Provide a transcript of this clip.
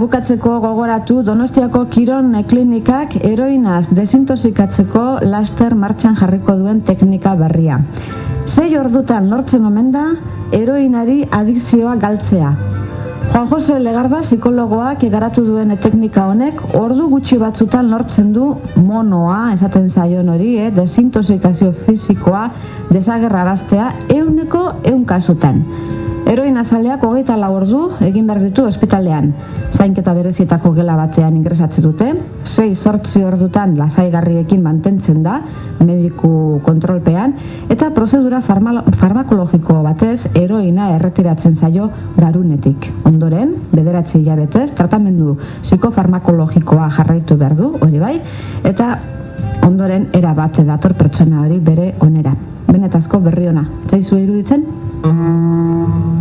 bukatzeko gogoratu Donostiako Kiron Klinikak eroinaz desintosikatzeko laster martxan jarriko duen teknika berria. Sei ordutan lortzen omen da eroinari adikzioa galtzea. Juan Jose Legarda psikologoak egaratu duen teknika honek ordu gutxi batzutan lortzen du monoa, esaten zaion hori, eh, desintoxikazio fisikoa desagerraraztea euneko eun kasutan. Eroin azaleak hogeita lau ordu egin behar ditu ospitalean. Zainketa berezietako gela batean ingresatzen dute, sei sortzi ordutan lasaigarriekin mantentzen da, mediku kontrolpean, eta prozedura farmakologiko batez eroina erretiratzen zaio garunetik. Ondoren, bederatzi hilabetez, tratamendu psikofarmakologikoa jarraitu behar du, hori bai, eta ondoren era bat dator pertsona hori bere onera. Benetazko berri ona. Zaizu iruditzen?